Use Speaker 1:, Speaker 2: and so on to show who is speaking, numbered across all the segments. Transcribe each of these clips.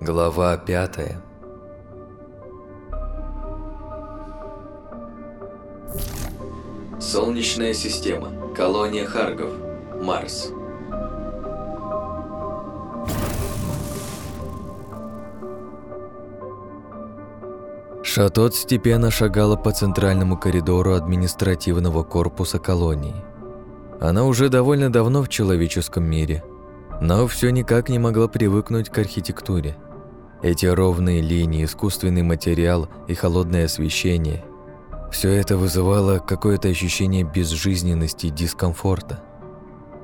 Speaker 1: Глава пятая Солнечная система. Колония Харгов. Марс. Шатот степенно шагала по центральному коридору административного корпуса колонии. Она уже довольно давно в человеческом мире, но все никак не могла привыкнуть к архитектуре. Эти ровные линии, искусственный материал и холодное освещение – все это вызывало какое-то ощущение безжизненности и дискомфорта.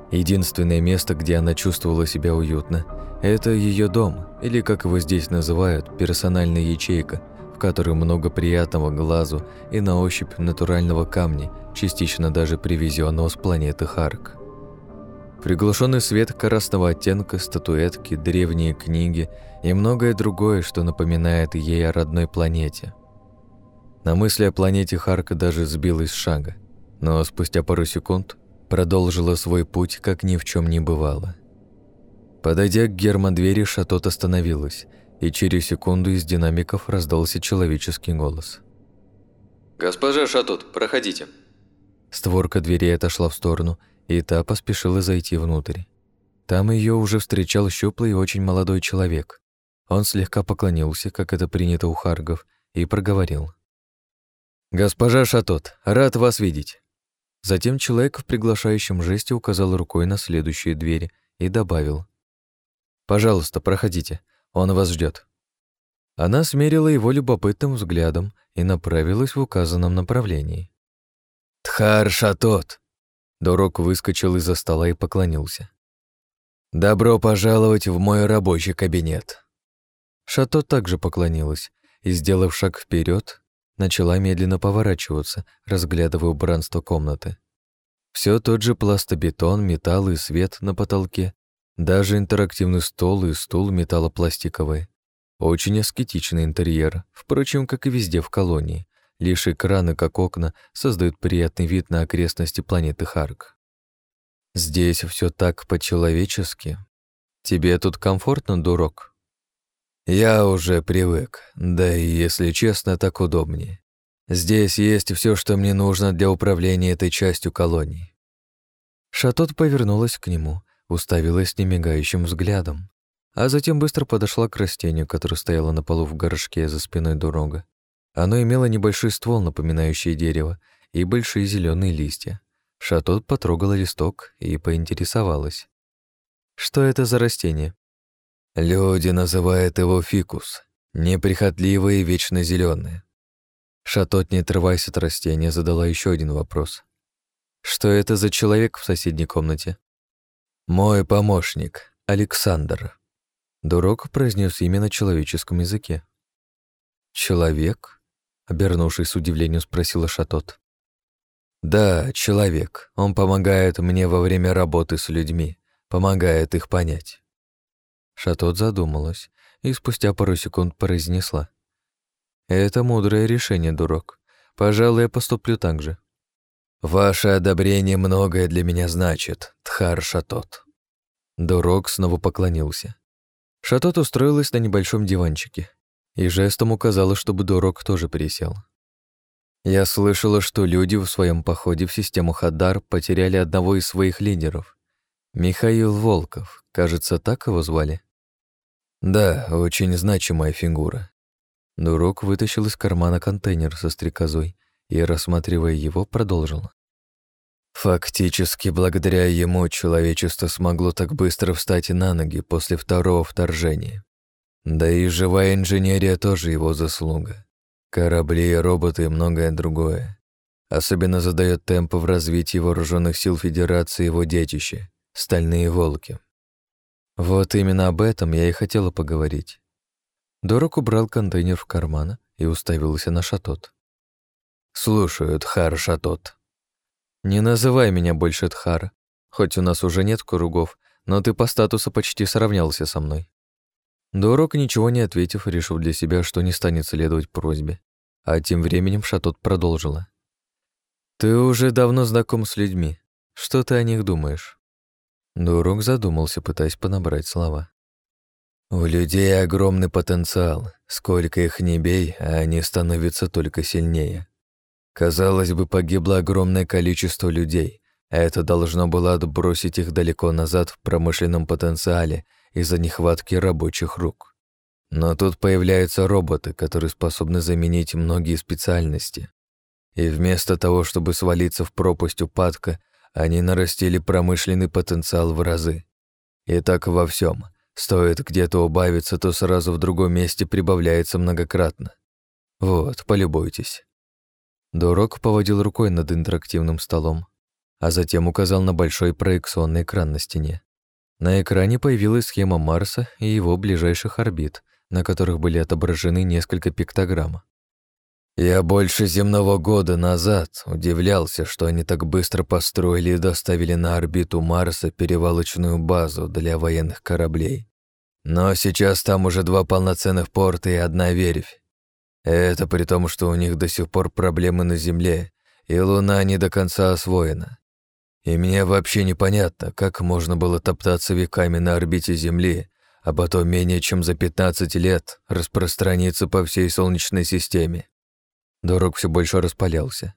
Speaker 1: Единственное место, где она чувствовала себя уютно – это ее дом, или, как его здесь называют, персональная ячейка – которой много приятного глазу и на ощупь натурального камня, частично даже привезенного с планеты Харк. Приглушенный свет красного оттенка, статуэтки, древние книги и многое другое, что напоминает ей о родной планете. На мысли о планете Харка даже сбилась с шага, но спустя пару секунд продолжила свой путь, как ни в чем не бывало. Подойдя к гермодвери, Шатот остановилась – и через секунду из динамиков раздался человеческий голос.
Speaker 2: «Госпожа Шатот, проходите».
Speaker 1: Створка двери отошла в сторону, и та поспешила зайти внутрь. Там ее уже встречал щуплый и очень молодой человек. Он слегка поклонился, как это принято у харгов, и проговорил. «Госпожа Шатот, рад вас видеть». Затем человек в приглашающем жесте указал рукой на следующие двери и добавил. «Пожалуйста, проходите. Он вас ждет. Она смерила его любопытным взглядом и направилась в указанном направлении. «Тхар Шатот!» Дорог выскочил из-за стола и поклонился. «Добро пожаловать в мой рабочий кабинет!» Шато также поклонилась и, сделав шаг вперед, начала медленно поворачиваться, разглядывая убранство комнаты. Все тот же пластобетон, металл и свет на потолке даже интерактивный стол и стул металлопластиковый. Очень аскетичный интерьер, впрочем, как и везде в колонии. Лишь экраны, как окна, создают приятный вид на окрестности планеты Харк. Здесь все так по-человечески. Тебе тут комфортно, дурак? Я уже привык, да и, если честно, так удобнее. Здесь есть все, что мне нужно для управления этой частью колонии. Шатот повернулась к нему, уставилась немигающим взглядом, а затем быстро подошла к растению, которое стояло на полу в горшке за спиной дорога. Оно имело небольшой ствол, напоминающий дерево, и большие зеленые листья. Шатот потрогала листок и поинтересовалась. «Что это за растение?» «Люди называют его фикус, неприхотливое и вечно зеленое. Шатот, не отрываясь от растения, задала еще один вопрос. «Что это за человек в соседней комнате?» «Мой помощник, Александр». Дурок произнес имя на человеческом языке. «Человек?» — обернувшись с удивлением, спросила Шатот. «Да, человек. Он помогает мне во время работы с людьми, помогает их понять». Шатот задумалась и спустя пару секунд произнесла. «Это мудрое решение, дурак. Пожалуй, я поступлю так же». «Ваше одобрение многое для меня значит, Тхар Шатот». Дурок снова поклонился. Шатот устроилась на небольшом диванчике и жестом указала, чтобы Дурок тоже присел. Я слышала, что люди в своем походе в систему Хадар потеряли одного из своих лидеров. Михаил Волков, кажется, так его звали? Да, очень значимая фигура. Дурок вытащил из кармана контейнер со стрекозой и, рассматривая его, продолжил. Фактически, благодаря ему человечество смогло так быстро встать на ноги после второго вторжения. Да и живая инженерия тоже его заслуга. Корабли, роботы и многое другое. Особенно задает темп в развитии вооруженных сил Федерации его детище — стальные волки. Вот именно об этом я и хотела поговорить. Дорог убрал контейнер в карман и уставился на шатот. «Слушаю, Тхар Шатот». «Не называй меня больше Тхар. Хоть у нас уже нет кругов, но ты по статусу почти сравнялся со мной». Дорог, ничего не ответив, решил для себя, что не станет следовать просьбе. А тем временем Шатот продолжила. «Ты уже давно знаком с людьми. Что ты о них думаешь?» Дурок задумался, пытаясь понабрать слова. «У людей огромный потенциал. Сколько их не бей, а они становятся только сильнее. Казалось бы, погибло огромное количество людей. А это должно было отбросить их далеко назад в промышленном потенциале из-за нехватки рабочих рук. Но тут появляются роботы, которые способны заменить многие специальности. И вместо того, чтобы свалиться в пропасть упадка, они нарастили промышленный потенциал в разы. И так во всем. Стоит где-то убавиться, то сразу в другом месте прибавляется многократно. Вот, полюбуйтесь. Дурок поводил рукой над интерактивным столом, а затем указал на большой проекционный экран на стене. На экране появилась схема Марса и его ближайших орбит, на которых были отображены несколько пиктограмм. Я больше земного года назад удивлялся, что они так быстро построили и доставили на орбиту Марса перевалочную базу для военных кораблей. Но сейчас там уже два полноценных порта и одна верфь. Это при том, что у них до сих пор проблемы на Земле, и Луна не до конца освоена. И мне вообще непонятно, как можно было топтаться веками на орбите Земли, а потом менее чем за 15 лет распространиться по всей Солнечной системе. Дорог все больше распалялся.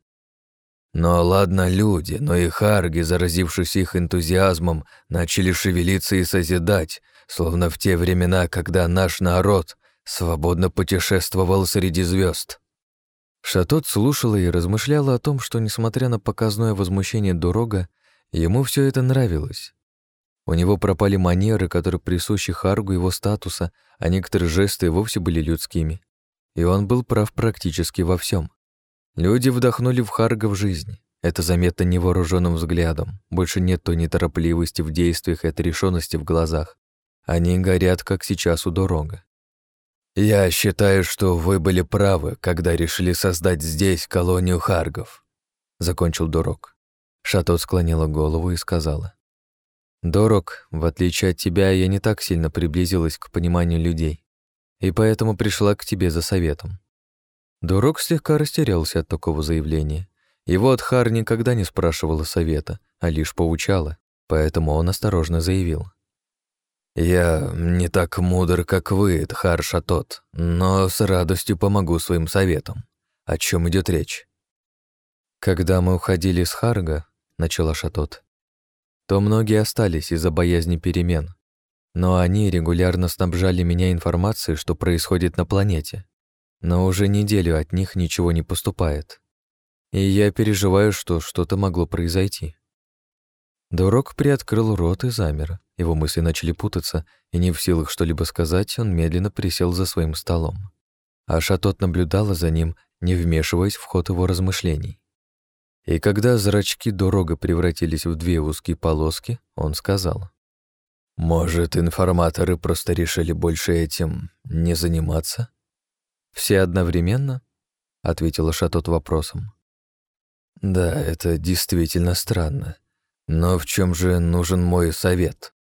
Speaker 1: Но ладно люди, но и харги, заразившись их энтузиазмом, начали шевелиться и созидать, словно в те времена, когда наш народ свободно путешествовал среди звезд. Шатот слушала и размышляла о том, что, несмотря на показное возмущение Дорога, ему все это нравилось. У него пропали манеры, которые присущи Харгу его статуса, а некоторые жесты вовсе были людскими. И он был прав практически во всем. Люди вдохнули в Харга в жизнь. Это заметно невооруженным взглядом. Больше нет той неторопливости в действиях и отрешенности в глазах. Они горят, как сейчас у дорога. «Я считаю, что вы были правы, когда решили создать здесь колонию Харгов», — закончил Дорог. Шато склонила голову и сказала. «Дорог, в отличие от тебя, я не так сильно приблизилась к пониманию людей и поэтому пришла к тебе за советом». Дурок слегка растерялся от такого заявления. Его Адхар никогда не спрашивала совета, а лишь поучала, поэтому он осторожно заявил. «Я не так мудр, как вы, Дхар Шатот, но с радостью помогу своим советам. О чем идет речь?» «Когда мы уходили с Харга», — начала Шатот, то многие остались из-за боязни перемен, но они регулярно снабжали меня информацией, что происходит на планете. Но уже неделю от них ничего не поступает. И я переживаю, что что-то могло произойти. Дурок приоткрыл рот и замер. Его мысли начали путаться, и не в силах что-либо сказать, он медленно присел за своим столом. А Шатот наблюдала за ним, не вмешиваясь в ход его размышлений. И когда зрачки дорога превратились в две узкие полоски, он сказал. Может, информаторы просто решили больше этим не заниматься? Все одновременно? ответила Шатот вопросом. Да, это действительно странно. Но в чем же нужен мой совет?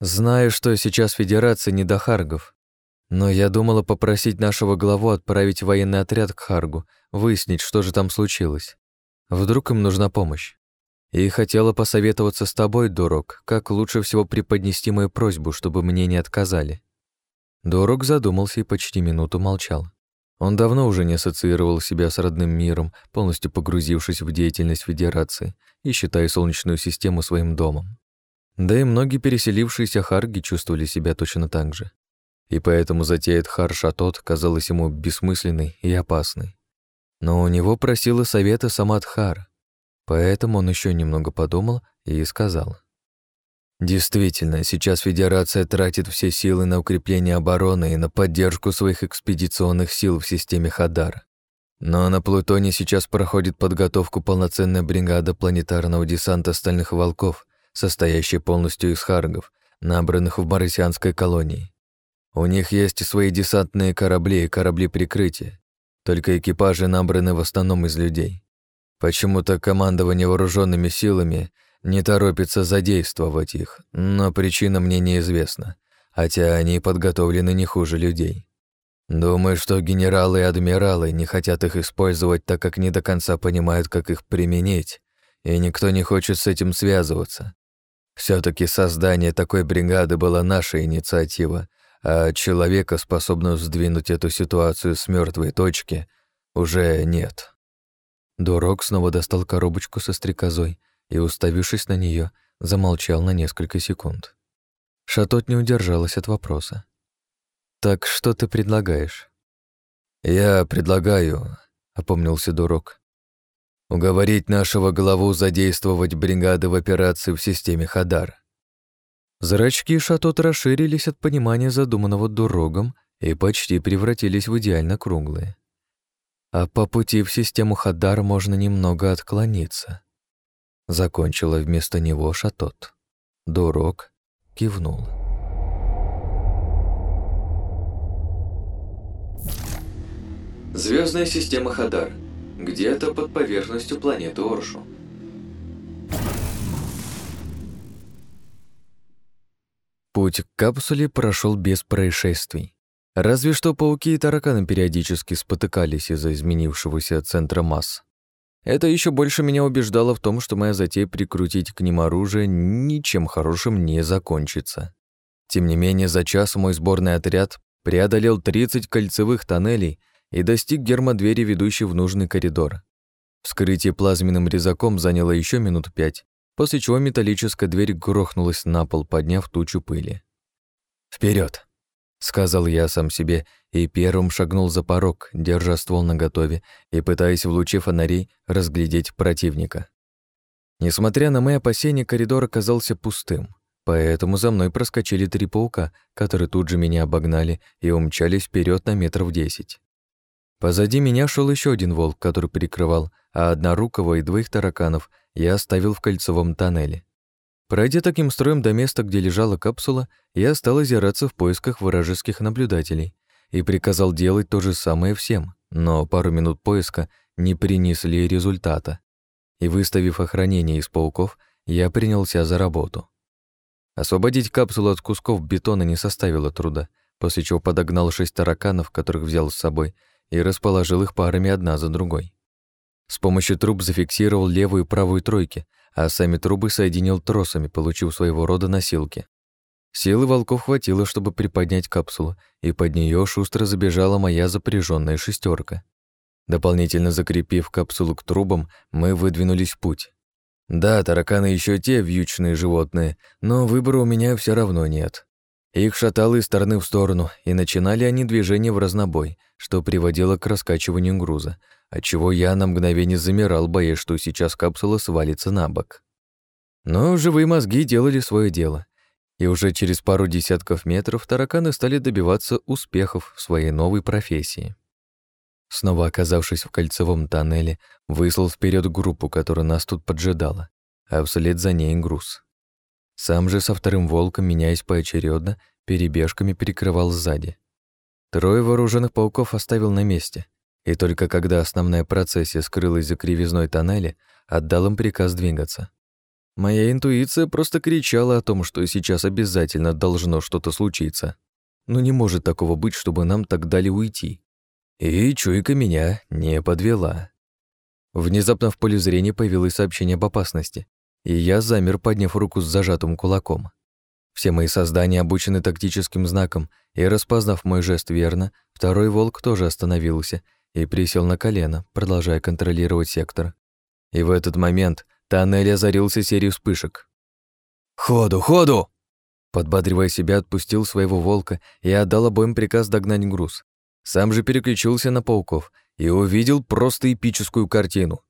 Speaker 1: Знаю, что сейчас Федерация не до Харгов, но я думала попросить нашего главу отправить военный отряд к Харгу, выяснить, что же там случилось. Вдруг им нужна помощь. И хотела посоветоваться с тобой, Дурок, как лучше всего преподнести мою просьбу, чтобы мне не отказали». Дурок задумался и почти минуту молчал. Он давно уже не ассоциировал себя с родным миром, полностью погрузившись в деятельность Федерации и считая Солнечную систему своим домом. Да и многие переселившиеся Харги чувствовали себя точно так же. И поэтому затея Тхар-Шатот казалась ему бессмысленной и опасной. Но у него просила совета сама Тхар, Поэтому он еще немного подумал и сказал. Действительно, сейчас Федерация тратит все силы на укрепление обороны и на поддержку своих экспедиционных сил в системе Хадар. Но на Плутоне сейчас проходит подготовку полноценная бригада планетарного десанта Стальных Волков, состоящая полностью из харгов, набранных в марсианской колонии. У них есть свои десантные корабли и корабли прикрытия, только экипажи набраны в основном из людей. Почему-то командование вооруженными силами не торопится задействовать их, но причина мне неизвестна, хотя они подготовлены не хуже людей. Думаю, что генералы и адмиралы не хотят их использовать, так как не до конца понимают, как их применить, и никто не хочет с этим связываться. все таки создание такой бригады была наша инициатива, а человека, способного сдвинуть эту ситуацию с мертвой точки, уже нет. Дурок снова достал коробочку со стрекозой и, уставившись на нее, замолчал на несколько секунд. Шатот не удержалась от вопроса. «Так что ты предлагаешь?» «Я предлагаю», — опомнился Дурок, «уговорить нашего главу задействовать бригады в операции в системе Хадар». Зрачки Шатот расширились от понимания задуманного Дурогом и почти превратились в идеально круглые. А по пути в систему Хадар можно немного отклониться. Закончила вместо него Шатот. Дурок кивнул.
Speaker 2: Звездная система Хадар. Где-то под поверхностью планеты Оршу.
Speaker 1: Путь к капсуле прошел без происшествий. Разве что пауки и тараканы периодически спотыкались из-за изменившегося центра масс. Это еще больше меня убеждало в том, что моя затея прикрутить к ним оружие ничем хорошим не закончится. Тем не менее, за час мой сборный отряд преодолел 30 кольцевых тоннелей и достиг гермодвери, ведущей в нужный коридор. Вскрытие плазменным резаком заняло еще минут пять, после чего металлическая дверь грохнулась на пол, подняв тучу пыли. Вперед! Сказал я сам себе и первым шагнул за порог, держа ствол наготове и пытаясь в луче фонарей разглядеть противника. Несмотря на мои опасения, коридор оказался пустым, поэтому за мной проскочили три паука, которые тут же меня обогнали и умчались вперед на метров десять. Позади меня шел еще один волк, который прикрывал, а однорукого и двоих тараканов я оставил в кольцевом тоннеле. Пройдя таким строем до места, где лежала капсула, я стал озираться в поисках вражеских наблюдателей и приказал делать то же самое всем, но пару минут поиска не принесли результата. И выставив охранение из пауков, я принялся за работу. Освободить капсулу от кусков бетона не составило труда, после чего подогнал шесть тараканов, которых взял с собой, и расположил их парами одна за другой. С помощью труб зафиксировал левую и правую тройки, а сами трубы соединил тросами, получив своего рода носилки. Силы волков хватило, чтобы приподнять капсулу, и под нее шустро забежала моя запряженная шестерка. Дополнительно закрепив капсулу к трубам, мы выдвинулись в путь. Да, тараканы еще те вьючные животные, но выбора у меня все равно нет. Их шатало из стороны в сторону, и начинали они движение в разнобой, что приводило к раскачиванию груза, отчего я на мгновение замирал, боясь, что сейчас капсула свалится на бок. Но живые мозги делали свое дело, и уже через пару десятков метров тараканы стали добиваться успехов в своей новой профессии. Снова оказавшись в кольцевом тоннеле, выслал вперед группу, которая нас тут поджидала, а вслед за ней груз. Сам же со вторым волком, меняясь поочередно, перебежками перекрывал сзади. Трое вооруженных пауков оставил на месте, и только когда основная процессия скрылась за кривизной тоннеля, отдал им приказ двигаться. Моя интуиция просто кричала о том, что сейчас обязательно должно что-то случиться. Но не может такого быть, чтобы нам так дали уйти. И чуйка меня не подвела. Внезапно в поле зрения появилось сообщение об опасности, и я замер, подняв руку с зажатым кулаком. Все мои создания обучены тактическим знаком, и, распознав мой жест верно, второй волк тоже остановился и присел на колено, продолжая контролировать сектор. И в этот момент тоннель озарился серией вспышек. «Ходу, ходу!» Подбадривая себя, отпустил своего волка и отдал обоим приказ догнать груз. Сам же переключился на пауков и увидел просто эпическую картину.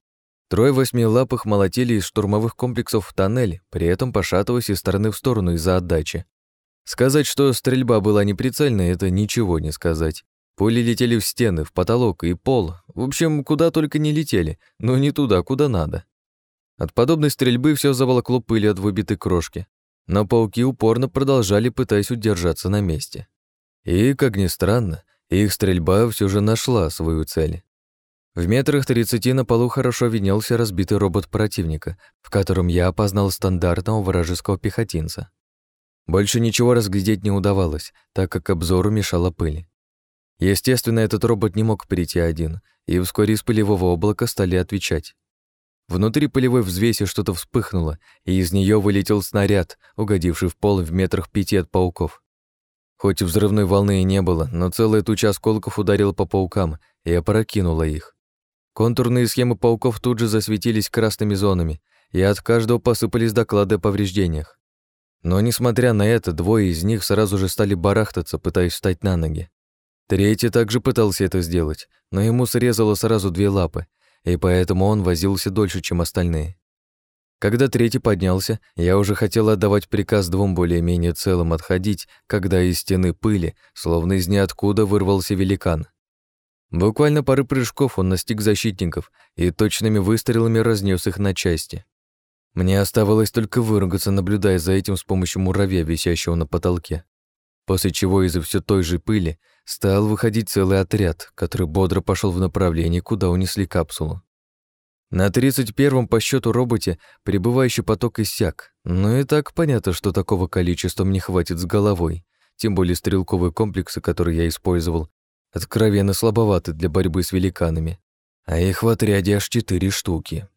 Speaker 1: Трое восьмилапых молотили из штурмовых комплексов в тоннель, при этом пошатываясь из стороны в сторону из-за отдачи. Сказать, что стрельба была неприцельной, это ничего не сказать. Пули летели в стены, в потолок и пол. В общем, куда только не летели, но не туда, куда надо. От подобной стрельбы все заволокло пыли от выбитой крошки. Но пауки упорно продолжали, пытаясь удержаться на месте. И, как ни странно, их стрельба все же нашла свою цель. В метрах тридцати на полу хорошо виднелся разбитый робот противника, в котором я опознал стандартного вражеского пехотинца. Больше ничего разглядеть не удавалось, так как обзору мешала пыль. Естественно, этот робот не мог прийти один, и вскоре из пылевого облака стали отвечать. Внутри полевой взвеси что-то вспыхнуло, и из нее вылетел снаряд, угодивший в пол в метрах пяти от пауков. Хоть взрывной волны и не было, но целая туча осколков ударила по паукам и опрокинула их. Контурные схемы пауков тут же засветились красными зонами, и от каждого посыпались доклады о повреждениях. Но, несмотря на это, двое из них сразу же стали барахтаться, пытаясь встать на ноги. Третий также пытался это сделать, но ему срезало сразу две лапы, и поэтому он возился дольше, чем остальные. Когда третий поднялся, я уже хотел отдавать приказ двум более-менее целым отходить, когда из стены пыли, словно из ниоткуда, вырвался великан. Буквально пары прыжков он настиг защитников и точными выстрелами разнес их на части. Мне оставалось только выругаться, наблюдая за этим с помощью муравья, висящего на потолке. После чего из-за все той же пыли стал выходить целый отряд, который бодро пошел в направлении, куда унесли капсулу. На 31-м по счету роботе прибывающий поток иссяк, но и так понятно, что такого количества мне хватит с головой, тем более стрелковые комплексы, которые я использовал, откровенно слабоваты для борьбы с великанами, а их в отряде аж четыре штуки.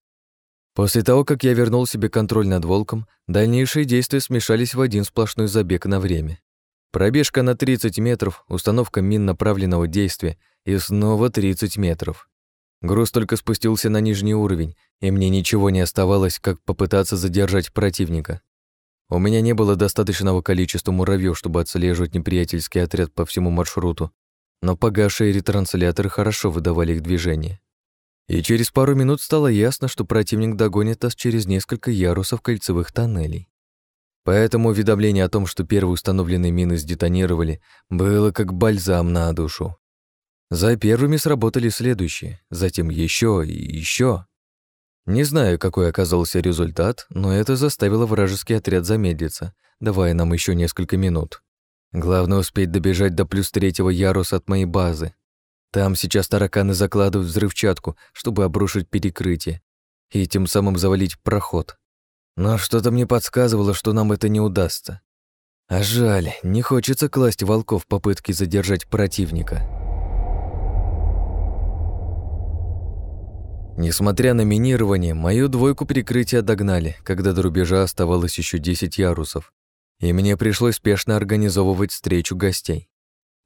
Speaker 1: После того, как я вернул себе контроль над волком, дальнейшие действия смешались в один сплошной забег на время. Пробежка на 30 метров, установка мин направленного действия и снова 30 метров. Груз только спустился на нижний уровень, и мне ничего не оставалось, как попытаться задержать противника. У меня не было достаточного количества муравьев, чтобы отслеживать неприятельский отряд по всему маршруту, но погасшие ретрансляторы хорошо выдавали их движение. И через пару минут стало ясно, что противник догонит нас через несколько ярусов кольцевых тоннелей. Поэтому уведомление о том, что первые установленные мины сдетонировали, было как бальзам на душу. За первыми сработали следующие, затем еще и еще. Не знаю, какой оказался результат, но это заставило вражеский отряд замедлиться, давая нам еще несколько минут. Главное успеть добежать до плюс третьего яруса от моей базы. Там сейчас тараканы закладывают взрывчатку, чтобы обрушить перекрытие и тем самым завалить проход. Но что-то мне подсказывало, что нам это не удастся. А жаль, не хочется класть волков в попытке задержать противника. Несмотря на минирование, мою двойку перекрытия догнали, когда до рубежа оставалось еще 10 ярусов, и мне пришлось спешно организовывать встречу гостей.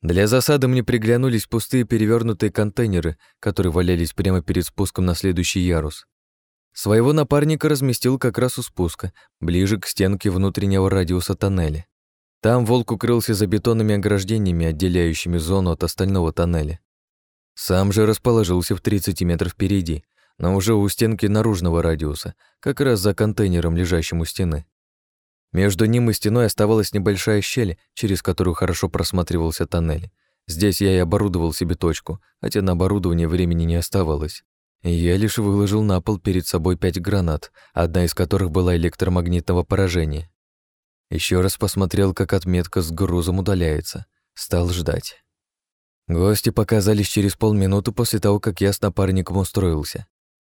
Speaker 1: Для засады мне приглянулись пустые перевернутые контейнеры, которые валялись прямо перед спуском на следующий ярус. Своего напарника разместил как раз у спуска, ближе к стенке внутреннего радиуса тоннеля. Там волк укрылся за бетонными ограждениями, отделяющими зону от остального тоннеля. Сам же расположился в 30 метров впереди, но уже у стенки наружного радиуса, как раз за контейнером, лежащим у стены. Между ним и стеной оставалась небольшая щель, через которую хорошо просматривался тоннель. Здесь я и оборудовал себе точку, хотя на оборудование времени не оставалось. Я лишь выложил на пол перед собой пять гранат, одна из которых была электромагнитного поражения. Еще раз посмотрел, как отметка с грузом удаляется. Стал ждать. Гости показались через полминуты после того, как я с напарником устроился.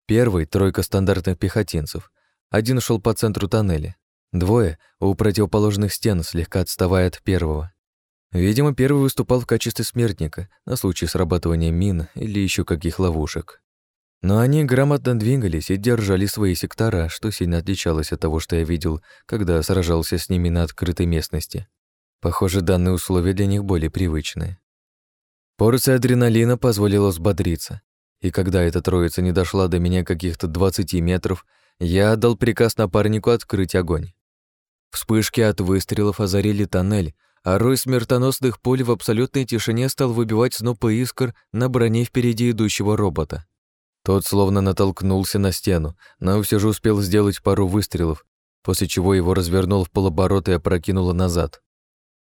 Speaker 1: Первый — тройка стандартных пехотинцев. Один шел по центру тоннеля. Двое — у противоположных стен, слегка отставая от первого. Видимо, первый выступал в качестве смертника на случай срабатывания мин или еще каких ловушек. Но они грамотно двигались и держали свои сектора, что сильно отличалось от того, что я видел, когда сражался с ними на открытой местности. Похоже, данные условия для них более привычные. Порция адреналина позволила взбодриться. И когда эта троица не дошла до меня каких-то 20 метров, я отдал приказ напарнику открыть огонь. Вспышки от выстрелов озарили тоннель, а рой смертоносных пуль в абсолютной тишине стал выбивать снопы искр на броне впереди идущего робота. Тот словно натолкнулся на стену, но все же успел сделать пару выстрелов, после чего его развернул в полоборота и опрокинуло назад.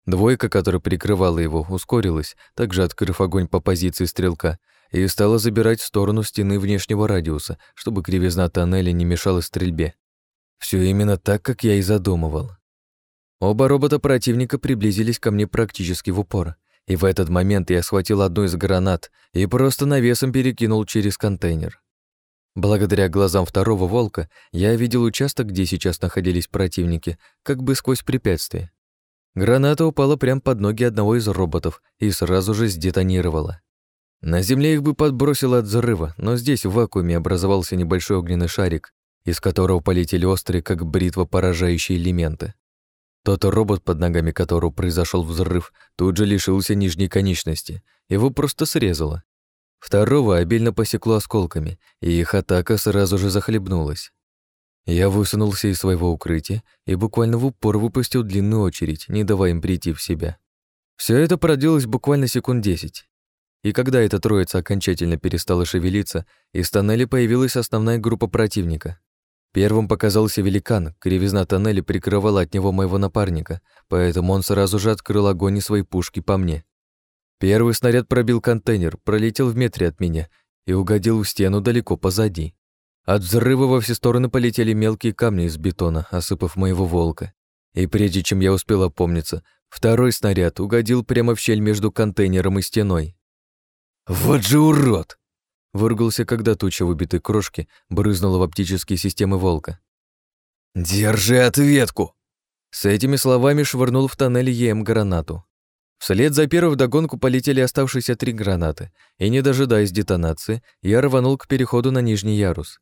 Speaker 1: Двойка, которая прикрывала его, ускорилась, также открыв огонь по позиции стрелка, и стала забирать в сторону стены внешнего радиуса, чтобы кривизна тоннеля не мешала стрельбе. Все именно так, как я и задумывал. Оба робота противника приблизились ко мне практически в упор, и в этот момент я схватил одну из гранат и просто навесом перекинул через контейнер. Благодаря глазам второго волка я видел участок, где сейчас находились противники, как бы сквозь препятствие. Граната упала прямо под ноги одного из роботов и сразу же сдетонировала. На земле их бы подбросило от взрыва, но здесь в вакууме образовался небольшой огненный шарик, из которого полетели острые, как бритва, поражающие элементы. Тот робот, под ногами которого произошел взрыв, тут же лишился нижней конечности. Его просто срезало. Второго обильно посекло осколками, и их атака сразу же захлебнулась. Я высунулся из своего укрытия и буквально в упор выпустил длинную очередь, не давая им прийти в себя. Все это продлилось буквально секунд десять. И когда эта троица окончательно перестала шевелиться, из тоннеля появилась основная группа противника. Первым показался великан, кривизна тоннеля прикрывала от него моего напарника, поэтому он сразу же открыл огонь из своей пушки по мне. Первый снаряд пробил контейнер, пролетел в метре от меня и угодил в стену далеко позади. От взрыва во все стороны полетели мелкие камни из бетона, осыпав моего волка. И прежде чем я успел опомниться, второй снаряд угодил прямо в щель между контейнером и стеной. «Вот же урод!» Выругался, когда туча выбитой крошки брызнула в оптические системы волка. «Держи ответку!» С этими словами швырнул в тоннель ЕМ гранату. Вслед за первой вдогонку полетели оставшиеся три гранаты, и, не дожидаясь детонации, я рванул к переходу на нижний ярус.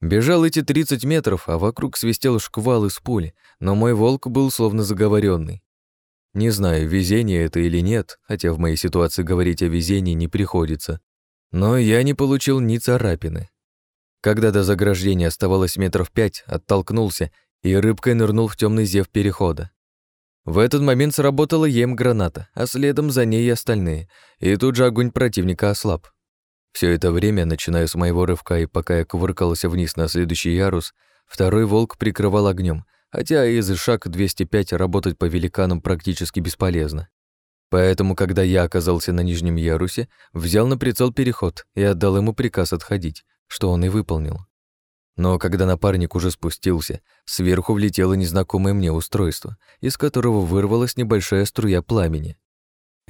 Speaker 1: Бежал эти 30 метров, а вокруг свистел шквал из пули, но мой волк был словно заговоренный. Не знаю, везение это или нет, хотя в моей ситуации говорить о везении не приходится. Но я не получил ни царапины. Когда до заграждения оставалось метров пять, оттолкнулся и рыбкой нырнул в темный зев перехода. В этот момент сработала ем-граната, а следом за ней и остальные, и тут же огонь противника ослаб. Все это время, начиная с моего рывка и пока я кувыркался вниз на следующий ярус, второй волк прикрывал огнем, хотя из шаг 205 работать по великанам практически бесполезно. Поэтому, когда я оказался на нижнем ярусе, взял на прицел переход и отдал ему приказ отходить, что он и выполнил. Но когда напарник уже спустился, сверху влетело незнакомое мне устройство, из которого вырвалась небольшая струя пламени.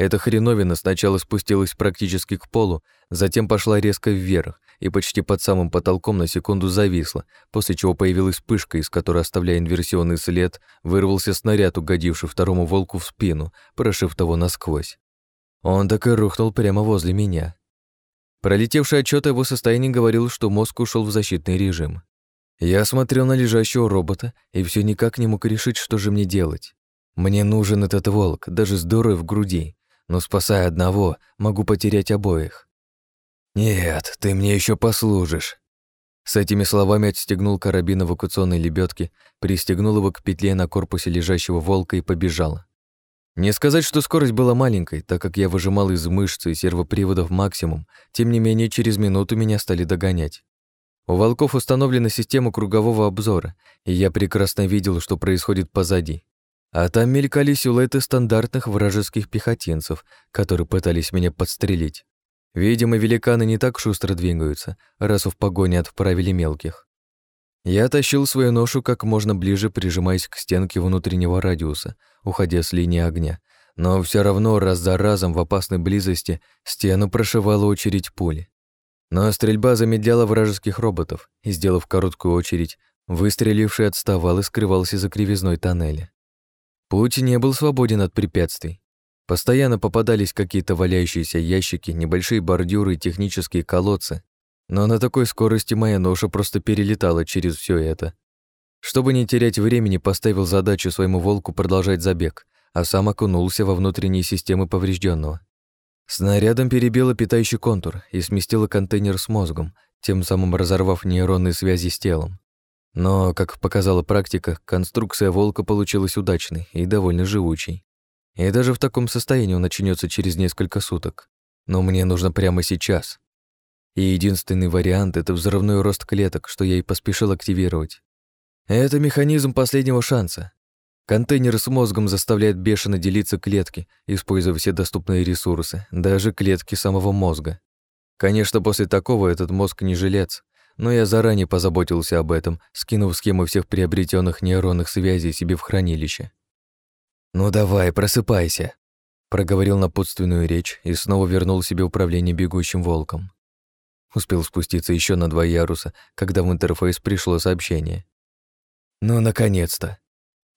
Speaker 1: Эта хреновина сначала спустилась практически к полу, затем пошла резко вверх и почти под самым потолком на секунду зависла, после чего появилась вспышка, из которой, оставляя инверсионный след, вырвался снаряд, угодивший второму волку в спину, прошив того насквозь. Он так и рухнул прямо возле меня. Пролетевший отчет о его состоянии говорил, что мозг ушел в защитный режим. Я смотрел на лежащего робота и все никак не мог решить, что же мне делать. Мне нужен этот волк, даже с дырой в груди, но спасая одного, могу потерять обоих. Нет, ты мне еще послужишь. С этими словами отстегнул карабин эвакуационной лебедки, пристегнул его к петле на корпусе лежащего волка и побежал. Не сказать, что скорость была маленькой, так как я выжимал из мышц и сервоприводов максимум, тем не менее через минуту меня стали догонять. У волков установлена система кругового обзора, и я прекрасно видел, что происходит позади. А там мелькали силуэты стандартных вражеских пехотинцев, которые пытались меня подстрелить. Видимо, великаны не так шустро двигаются, раз в погоне отправили мелких. Я тащил свою ношу как можно ближе, прижимаясь к стенке внутреннего радиуса, уходя с линии огня. Но все равно раз за разом в опасной близости стену прошивала очередь пули. Но стрельба замедляла вражеских роботов, и, сделав короткую очередь, выстреливший отставал и скрывался за кривизной тоннеля. Путь не был свободен от препятствий. Постоянно попадались какие-то валяющиеся ящики, небольшие бордюры и технические колодцы. Но на такой скорости моя ноша просто перелетала через все это. Чтобы не терять времени, поставил задачу своему волку продолжать забег, а сам окунулся во внутренние системы поврежденного. Снарядом перебило питающий контур и сместило контейнер с мозгом, тем самым разорвав нейронные связи с телом. Но, как показала практика, конструкция волка получилась удачной и довольно живучей. И даже в таком состоянии он начнется через несколько суток. Но мне нужно прямо сейчас. И единственный вариант — это взрывной рост клеток, что я и поспешил активировать. Это механизм последнего шанса. Контейнер с мозгом заставляет бешено делиться клетки, используя все доступные ресурсы, даже клетки самого мозга. Конечно, после такого этот мозг не жилец, но я заранее позаботился об этом, скинув схемы всех приобретенных нейронных связей себе в хранилище. «Ну давай, просыпайся», — проговорил напутственную речь и снова вернул себе управление бегущим волком. Успел спуститься еще на два яруса, когда в интерфейс пришло сообщение. «Ну, наконец-то!»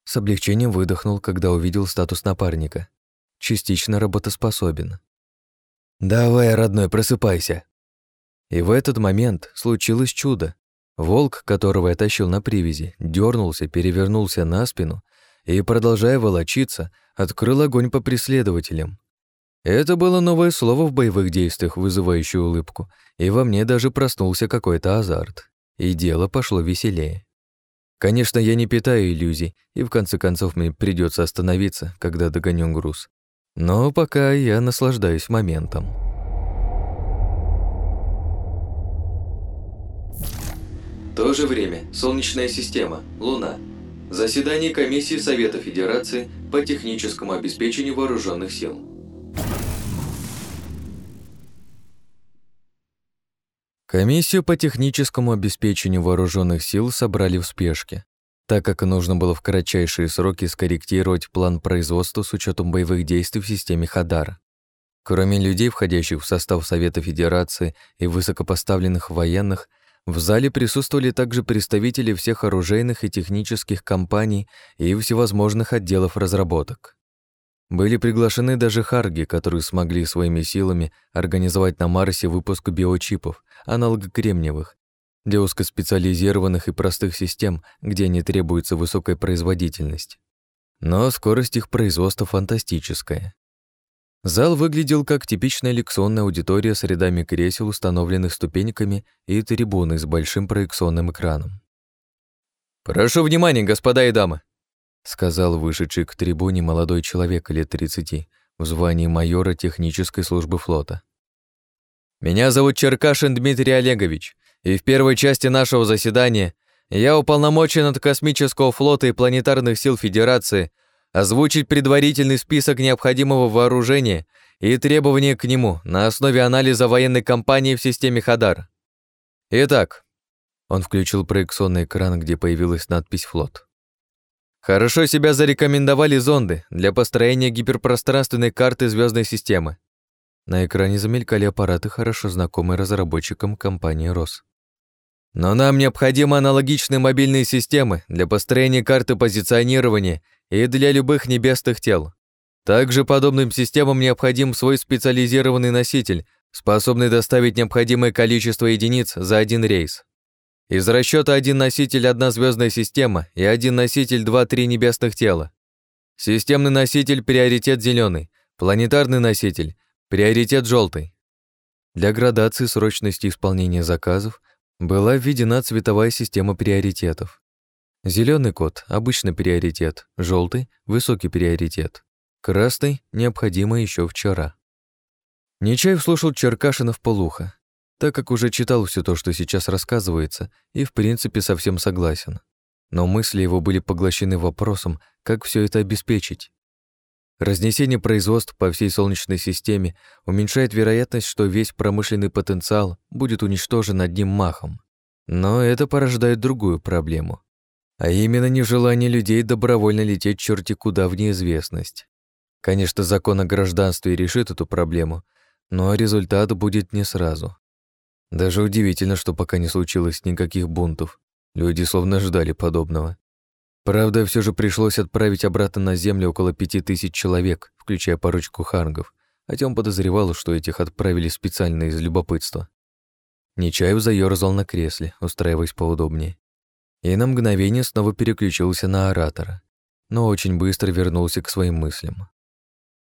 Speaker 1: С облегчением выдохнул, когда увидел статус напарника. Частично работоспособен. «Давай, родной, просыпайся!» И в этот момент случилось чудо. Волк, которого я тащил на привязи, дернулся, перевернулся на спину и, продолжая волочиться, открыл огонь по преследователям. Это было новое слово в боевых действиях, вызывающее улыбку, и во мне даже проснулся какой-то азарт, и дело пошло веселее. Конечно, я не питаю иллюзий, и в конце концов мне придется остановиться, когда догоню груз. Но пока я наслаждаюсь моментом.
Speaker 2: То же время. Солнечная система. Луна. Заседание комиссии Совета Федерации по техническому обеспечению вооруженных сил.
Speaker 1: Комиссию по техническому обеспечению вооруженных сил собрали в спешке, так как нужно было в кратчайшие сроки скорректировать план производства с учетом боевых действий в системе Хадар. Кроме людей, входящих в состав Совета Федерации и высокопоставленных военных, в зале присутствовали также представители всех оружейных и технических компаний и всевозможных отделов разработок. Были приглашены даже харги, которые смогли своими силами организовать на Марсе выпуск биочипов, аналога кремниевых, для узкоспециализированных и простых систем, где не требуется высокая производительность. Но скорость их производства фантастическая. Зал выглядел как типичная лекционная аудитория с рядами кресел, установленных ступеньками, и трибуны с большим проекционным экраном. «Прошу внимания, господа и дамы!» сказал вышедший к трибуне молодой человек лет 30 в звании майора технической службы флота. «Меня зовут Черкашин Дмитрий Олегович, и в первой части нашего заседания я уполномочен от Космического флота и планетарных сил Федерации озвучить предварительный список необходимого вооружения и требования к нему на основе анализа военной кампании в системе Хадар. Итак, он включил проекционный экран, где появилась надпись «Флот». Хорошо себя зарекомендовали зонды для построения гиперпространственной карты звездной системы. На экране замелькали аппараты, хорошо знакомые разработчикам компании «Рос». Но нам необходимы аналогичные мобильные системы для построения карты позиционирования и для любых небесных тел. Также подобным системам необходим свой специализированный носитель, способный доставить необходимое количество единиц за один рейс. Из расчета один носитель – одна звездная система и один носитель – два-три небесных тела. Системный носитель – приоритет зеленый, планетарный носитель – приоритет желтый. Для градации срочности исполнения заказов была введена цветовая система приоритетов. Зеленый код – обычный приоритет, желтый – высокий приоритет, красный – необходимо еще вчера. Нечаев слушал Черкашина в полухо так как уже читал все то, что сейчас рассказывается, и в принципе совсем согласен. Но мысли его были поглощены вопросом, как все это обеспечить. Разнесение производств по всей Солнечной системе уменьшает вероятность, что весь промышленный потенциал будет уничтожен одним махом. Но это порождает другую проблему. А именно нежелание людей добровольно лететь черти куда в неизвестность. Конечно, закон о гражданстве решит эту проблему, но результат будет не сразу. Даже удивительно, что пока не случилось никаких бунтов. Люди словно ждали подобного. Правда, все же пришлось отправить обратно на землю около пяти тысяч человек, включая парочку харгов, хотя он подозревал, что этих отправили специально из любопытства. Нечаев заёрзал на кресле, устраиваясь поудобнее. И на мгновение снова переключился на оратора, но очень быстро вернулся к своим мыслям.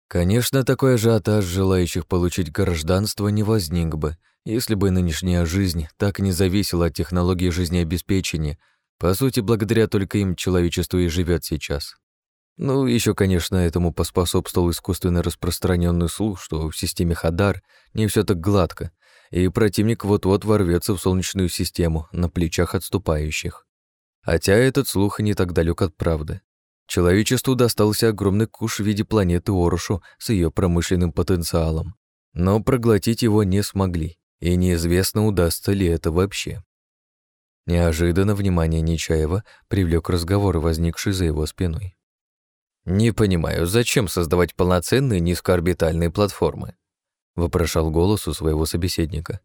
Speaker 1: Конечно, такой ажиотаж желающих получить гражданство не возник бы, если бы нынешняя жизнь так не зависела от технологий жизнеобеспечения, по сути, благодаря только им человечество и живет сейчас. Ну, еще, конечно, этому поспособствовал искусственно распространенный слух, что в системе Хадар не все так гладко, и противник вот-вот ворвется в Солнечную систему на плечах отступающих. Хотя этот слух не так далек от правды. Человечеству достался огромный куш в виде планеты Орушу с ее промышленным потенциалом, но проглотить его не смогли и неизвестно, удастся ли это вообще. Неожиданно внимание Нечаева привлек разговор, возникший за его спиной. «Не понимаю, зачем создавать полноценные низкоорбитальные платформы?» — вопрошал голос у своего собеседника.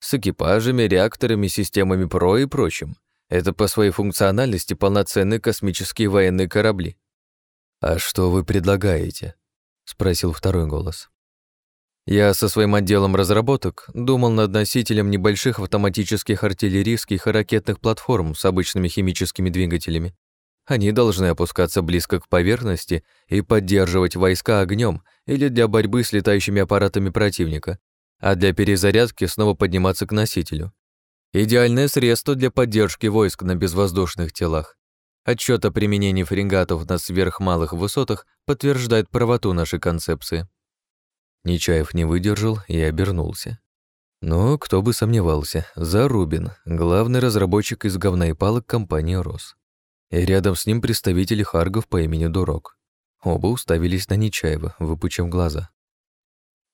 Speaker 1: «С экипажами, реакторами, системами ПРО и прочим. Это по своей функциональности полноценные космические военные корабли». «А что вы предлагаете?» — спросил второй голос. Я со своим отделом разработок думал над носителем небольших автоматических артиллерийских и ракетных платформ с обычными химическими двигателями. Они должны опускаться близко к поверхности и поддерживать войска огнем или для борьбы с летающими аппаратами противника, а для перезарядки снова подниматься к носителю. Идеальное средство для поддержки войск на безвоздушных телах. Отчет о применении фрегатов на сверхмалых высотах подтверждает правоту нашей концепции. Нечаев не выдержал и обернулся. Но кто бы сомневался, Зарубин, главный разработчик из говна и палок компании «Рос». И рядом с ним представители Харгов по имени Дурок. Оба уставились на Нечаева, выпучив глаза.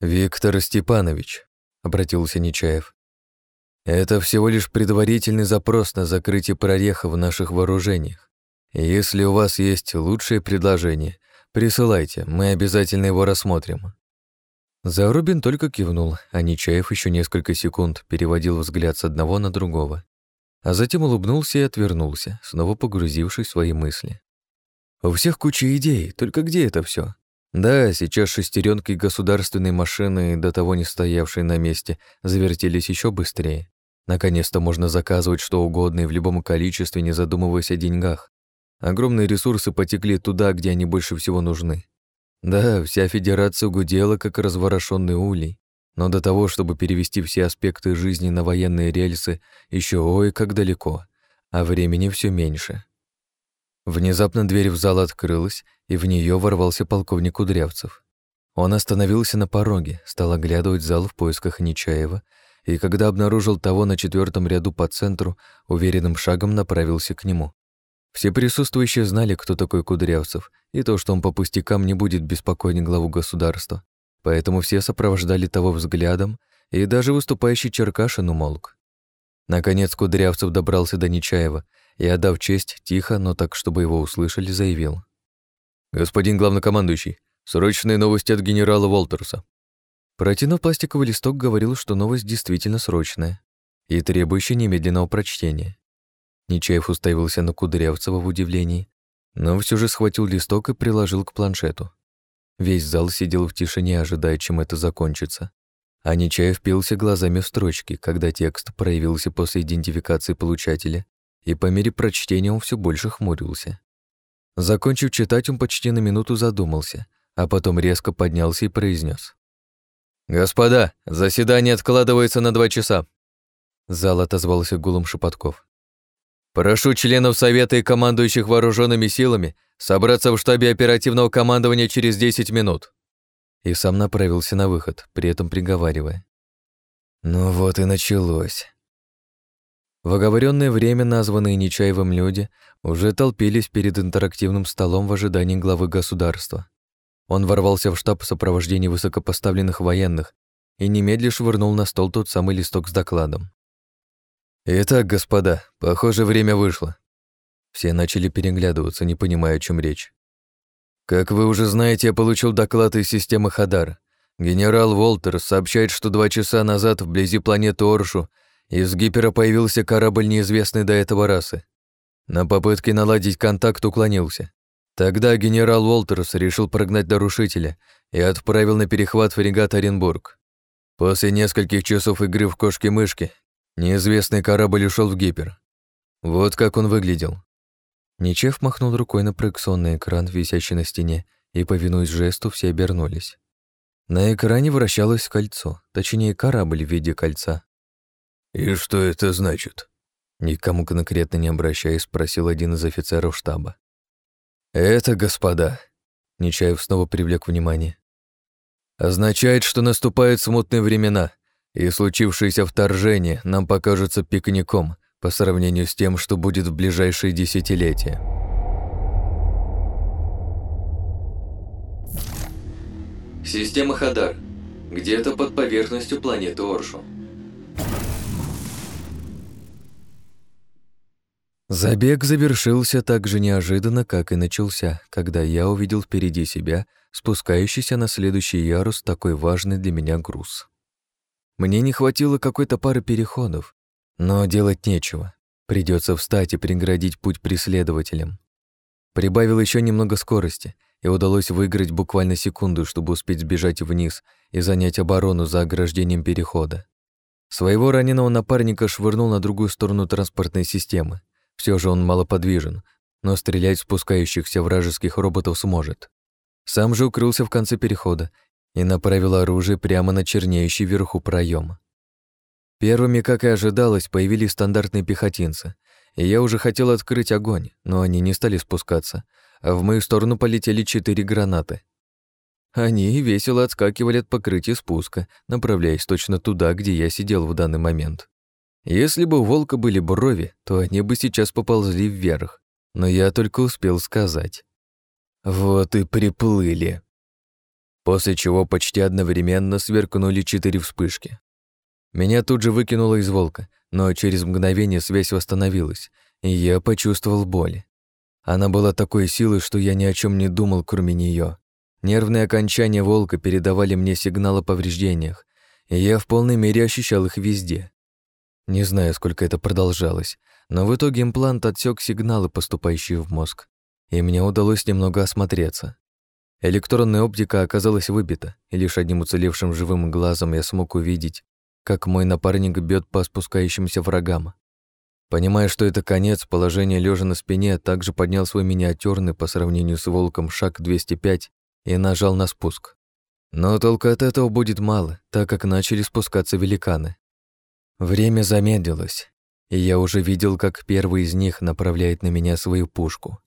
Speaker 1: «Виктор Степанович», — обратился Нечаев, «это всего лишь предварительный запрос на закрытие прореха в наших вооружениях. Если у вас есть лучшее предложение, присылайте, мы обязательно его рассмотрим». Зарубин только кивнул, а Нечаев еще несколько секунд переводил взгляд с одного на другого, а затем улыбнулся и отвернулся, снова погрузившись в свои мысли. У всех куча идей, только где это все? Да, сейчас шестеренки государственной машины, до того не стоявшие на месте, завертелись еще быстрее. Наконец-то можно заказывать что угодно и в любом количестве, не задумываясь о деньгах. Огромные ресурсы потекли туда, где они больше всего нужны. Да, вся федерация гудела, как разворошенный улей, но до того, чтобы перевести все аспекты жизни на военные рельсы, еще ой, как далеко, а времени все меньше. Внезапно дверь в зал открылась, и в нее ворвался полковник Кудрявцев. Он остановился на пороге, стал оглядывать зал в поисках Нечаева, и когда обнаружил того на четвертом ряду по центру, уверенным шагом направился к нему. Все присутствующие знали, кто такой Кудрявцев, и то, что он по пустякам не будет беспокоить главу государства. Поэтому все сопровождали того взглядом, и даже выступающий Черкашин умолк. Наконец Кудрявцев добрался до Нечаева и, отдав честь, тихо, но так, чтобы его услышали, заявил. «Господин главнокомандующий, срочные новости от генерала Волтерса». Протянув пластиковый листок, говорил, что новость действительно срочная и требующая немедленного прочтения. Нечаев уставился на Кудрявцева в удивлении, но все же схватил листок и приложил к планшету. Весь зал сидел в тишине, ожидая, чем это закончится. А Нечаев впился глазами в строчки, когда текст проявился после идентификации получателя, и по мере прочтения он все больше хмурился. Закончив читать, он почти на минуту задумался, а потом резко поднялся и произнес: «Господа, заседание откладывается на два часа». Зал отозвался гулом шепотков. Прошу членов Совета и командующих вооруженными силами собраться в штабе оперативного командования через 10 минут. И сам направился на выход, при этом приговаривая. Ну вот и началось. В оговоренное время названные Нечаевым люди уже толпились перед интерактивным столом в ожидании главы государства. Он ворвался в штаб в сопровождении высокопоставленных военных и немедленно швырнул на стол тот самый листок с докладом. «Итак, господа, похоже, время вышло». Все начали переглядываться, не понимая, о чем речь. Как вы уже знаете, я получил доклад из системы Хадар. Генерал Волтер сообщает, что два часа назад вблизи планеты Оршу из гипера появился корабль неизвестной до этого расы. На попытке наладить контакт уклонился. Тогда генерал Уолтерс решил прогнать нарушителя и отправил на перехват фрегат Оренбург. После нескольких часов игры в кошки-мышки Неизвестный корабль ушел в гипер. Вот как он выглядел. Ничев махнул рукой на проекционный экран, висящий на стене, и, повинуясь жесту, все обернулись. На экране вращалось кольцо, точнее, корабль в виде кольца. «И что это значит?» Никому конкретно не обращаясь, спросил один из офицеров штаба. «Это, господа», — Нечаев снова привлек внимание, «означает, что наступают смутные времена, и случившееся вторжение нам покажется пикником по сравнению с тем, что будет в ближайшие десятилетия.
Speaker 2: Система Хадар. Где-то под поверхностью планеты Оршу.
Speaker 1: Забег завершился так же неожиданно, как и начался, когда я увидел впереди себя спускающийся на следующий ярус такой важный для меня груз. Мне не хватило какой-то пары переходов, но делать нечего. Придется встать и преградить путь преследователям. Прибавил еще немного скорости, и удалось выиграть буквально секунду, чтобы успеть сбежать вниз и занять оборону за ограждением перехода. Своего раненого напарника швырнул на другую сторону транспортной системы. Все же он малоподвижен, но стрелять в спускающихся вражеских роботов сможет. Сам же укрылся в конце перехода и направил оружие прямо на чернеющий вверху проем. Первыми, как и ожидалось, появились стандартные пехотинцы, и я уже хотел открыть огонь, но они не стали спускаться, а в мою сторону полетели четыре гранаты. Они весело отскакивали от покрытия спуска, направляясь точно туда, где я сидел в данный момент. Если бы у волка были брови, то они бы сейчас поползли вверх, но я только успел сказать. Вот и приплыли. После чего почти одновременно сверкнули четыре вспышки. Меня тут же выкинуло из волка, но через мгновение связь восстановилась, и я почувствовал боль. Она была такой силой, что я ни о чем не думал, кроме нее. Нервные окончания волка передавали мне сигнал о повреждениях, и я в полной мере ощущал их везде. Не знаю, сколько это продолжалось, но в итоге имплант отсек сигналы, поступающие в мозг, и мне удалось немного осмотреться. Электронная оптика оказалась выбита, и лишь одним уцелевшим живым глазом я смог увидеть, как мой напарник бьет по спускающимся врагам. Понимая, что это конец, положение лежа на спине также поднял свой миниатюрный по сравнению с волком шаг 205 и нажал на спуск. Но только от этого будет мало, так как начали спускаться великаны. Время замедлилось, и я уже видел, как первый из них направляет на меня свою пушку.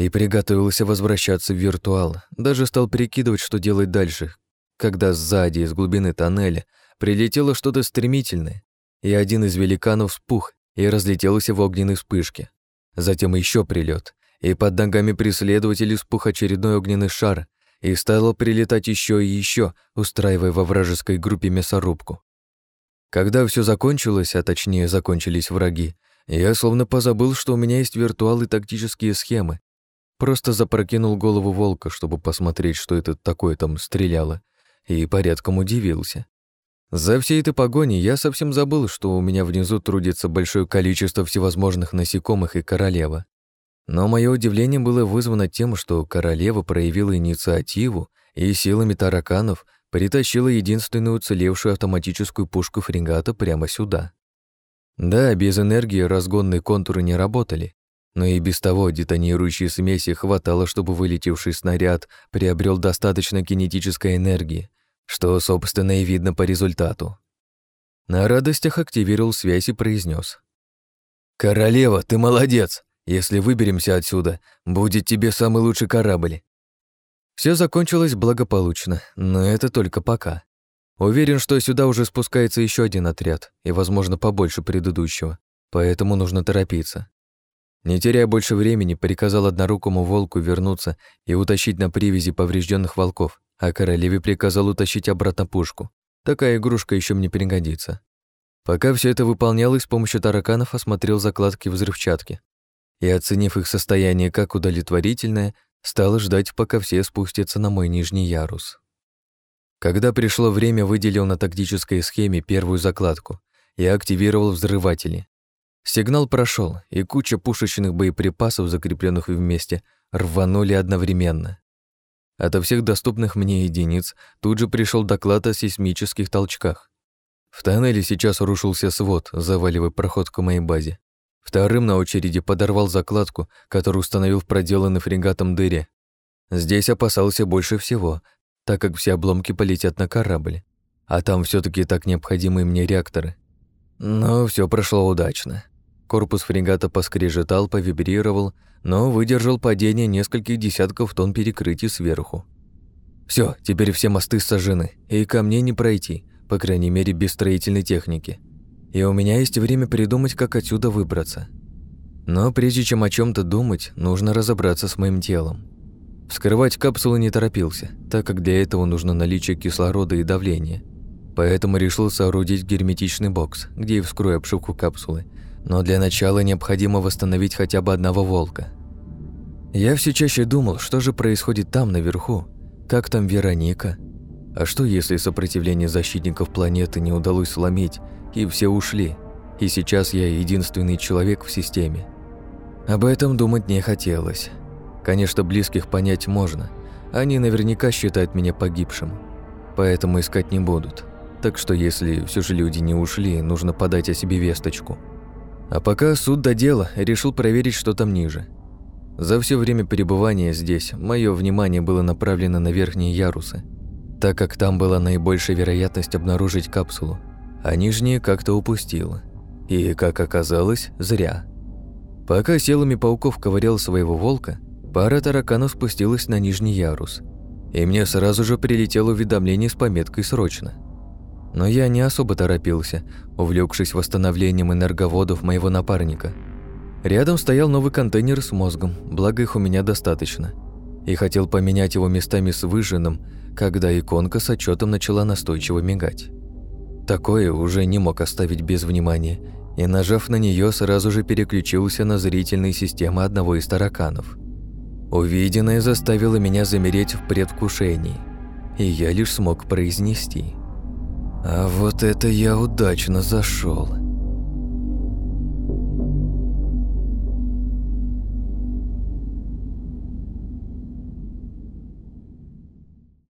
Speaker 1: И приготовился возвращаться в виртуал, даже стал прикидывать, что делать дальше, когда сзади, из глубины тоннеля, прилетело что-то стремительное, и один из великанов спух и разлетелся в огненной вспышке. Затем еще прилет, и под ногами преследователей спух очередной огненный шар, и стало прилетать еще и еще, устраивая во вражеской группе мясорубку. Когда все закончилось, а точнее закончились враги, я словно позабыл, что у меня есть виртуалы тактические схемы. Просто запрокинул голову волка, чтобы посмотреть, что это такое там стреляло, и порядком удивился. За всей этой погони я совсем забыл, что у меня внизу трудится большое количество всевозможных насекомых и королева. Но мое удивление было вызвано тем, что королева проявила инициативу и силами тараканов притащила единственную уцелевшую автоматическую пушку фрегата прямо сюда. Да, без энергии разгонные контуры не работали, но и без того детонирующей смеси хватало, чтобы вылетевший снаряд приобрел достаточно кинетической энергии, что, собственно, и видно по результату. На радостях активировал связь и произнес: «Королева, ты молодец! Если выберемся отсюда, будет тебе самый лучший корабль. Все закончилось благополучно, но это только пока. Уверен, что сюда уже спускается еще один отряд, и, возможно, побольше предыдущего, поэтому нужно торопиться. Не теряя больше времени, приказал однорукому волку вернуться и утащить на привязи поврежденных волков, а королеве приказал утащить обратно пушку. Такая игрушка еще мне пригодится. Пока все это выполнялось, с помощью тараканов осмотрел закладки взрывчатки и, оценив их состояние как удовлетворительное, Стал ждать, пока все спустятся на мой нижний ярус. Когда пришло время, выделил на тактической схеме первую закладку и активировал взрыватели. Сигнал прошел, и куча пушечных боеприпасов, закрепленных вместе, рванули одновременно. Ото всех доступных мне единиц тут же пришел доклад о сейсмических толчках. В тоннеле сейчас рушился свод, заваливая проход к моей базе. Вторым на очереди подорвал закладку, которую установил в проделанной фрегатом дыре. Здесь опасался больше всего, так как все обломки полетят на корабль, а там все таки так необходимые мне реакторы. Но все прошло удачно. Корпус фрегата поскрежетал, повибрировал, но выдержал падение нескольких десятков тонн перекрытий сверху. Все, теперь все мосты сожжены, и ко мне не пройти, по крайней мере, без строительной техники и у меня есть время придумать, как отсюда выбраться. Но прежде чем о чем то думать, нужно разобраться с моим телом. Вскрывать капсулы не торопился, так как для этого нужно наличие кислорода и давления. Поэтому решил соорудить герметичный бокс, где и вскрою обшивку капсулы. Но для начала необходимо восстановить хотя бы одного волка. Я все чаще думал, что же происходит там, наверху. Как там Вероника? А что, если сопротивление защитников планеты не удалось сломить, и все ушли, и сейчас я единственный человек в системе. Об этом думать не хотелось. Конечно, близких понять можно, они наверняка считают меня погибшим, поэтому искать не будут. Так что если все же люди не ушли, нужно подать о себе весточку. А пока суд до дела, решил проверить, что там ниже. За все время пребывания здесь мое внимание было направлено на верхние ярусы, так как там была наибольшая вероятность обнаружить капсулу, а нижние как-то упустила. И, как оказалось, зря. Пока силами пауков ковырял своего волка, пара тараканов спустилась на нижний ярус, и мне сразу же прилетело уведомление с пометкой «Срочно». Но я не особо торопился, увлекшись восстановлением энерговодов моего напарника. Рядом стоял новый контейнер с мозгом, благо их у меня достаточно. И хотел поменять его местами с выжженным, когда иконка с отчетом начала настойчиво мигать. Такое уже не мог оставить без внимания, и, нажав на нее, сразу же переключился на зрительные системы одного из тараканов. Увиденное заставило меня замереть в предвкушении, и я лишь смог произнести – а вот это я удачно зашел.